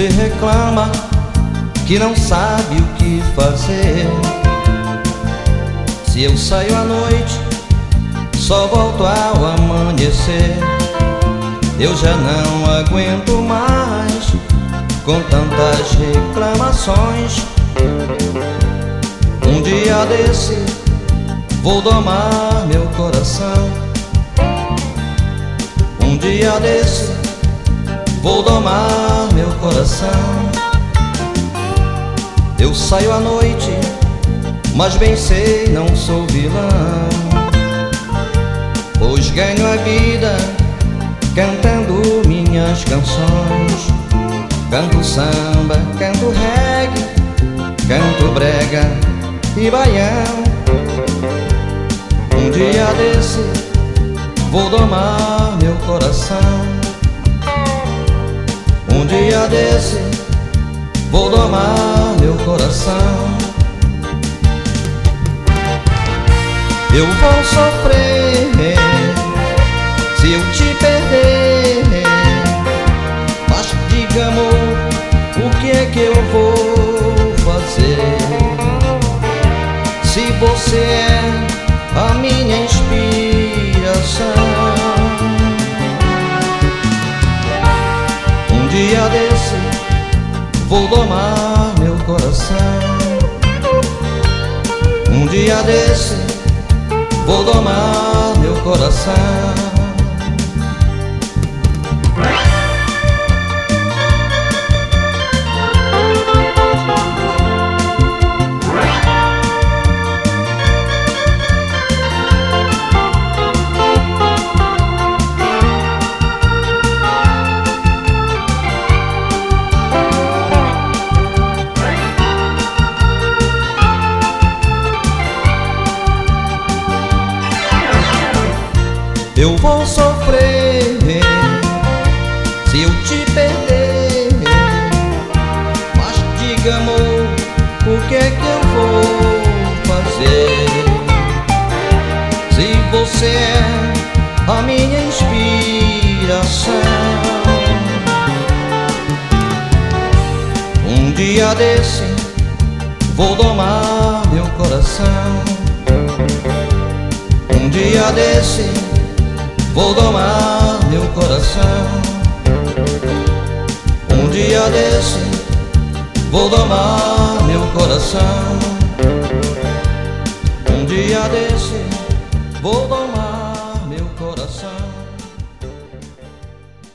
Você reclama que não sabe o que fazer. Se eu saio à noite, só volto ao amanhecer. Eu já não aguento mais com tantas reclamações. Um dia desse vou domar meu coração. Um dia desse vou domar meu coração. Eu saio à noite, mas bem sei não sou vilão. Pois ganho a vida cantando minhas canções. Canto samba, canto reggae, canto brega e baião. Um dia desse vou domar meu coração. Dia desse vou domar meu coração. Eu vou sofrer se eu te perder. Mas diga, amor, o que é que eu vou fazer? Se você é a minha vou domar meu coração. Um dia desse vou domar meu coração. Eu vou sofrer se eu te perder. Mas diga, amor, o que é que eu vou fazer? Se você é a minha inspiração. Um dia desse vou domar meu coração. Um dia desse Vou domar meu coração. Um dia desse Vou domar meu coração. Um dia desse Vou domar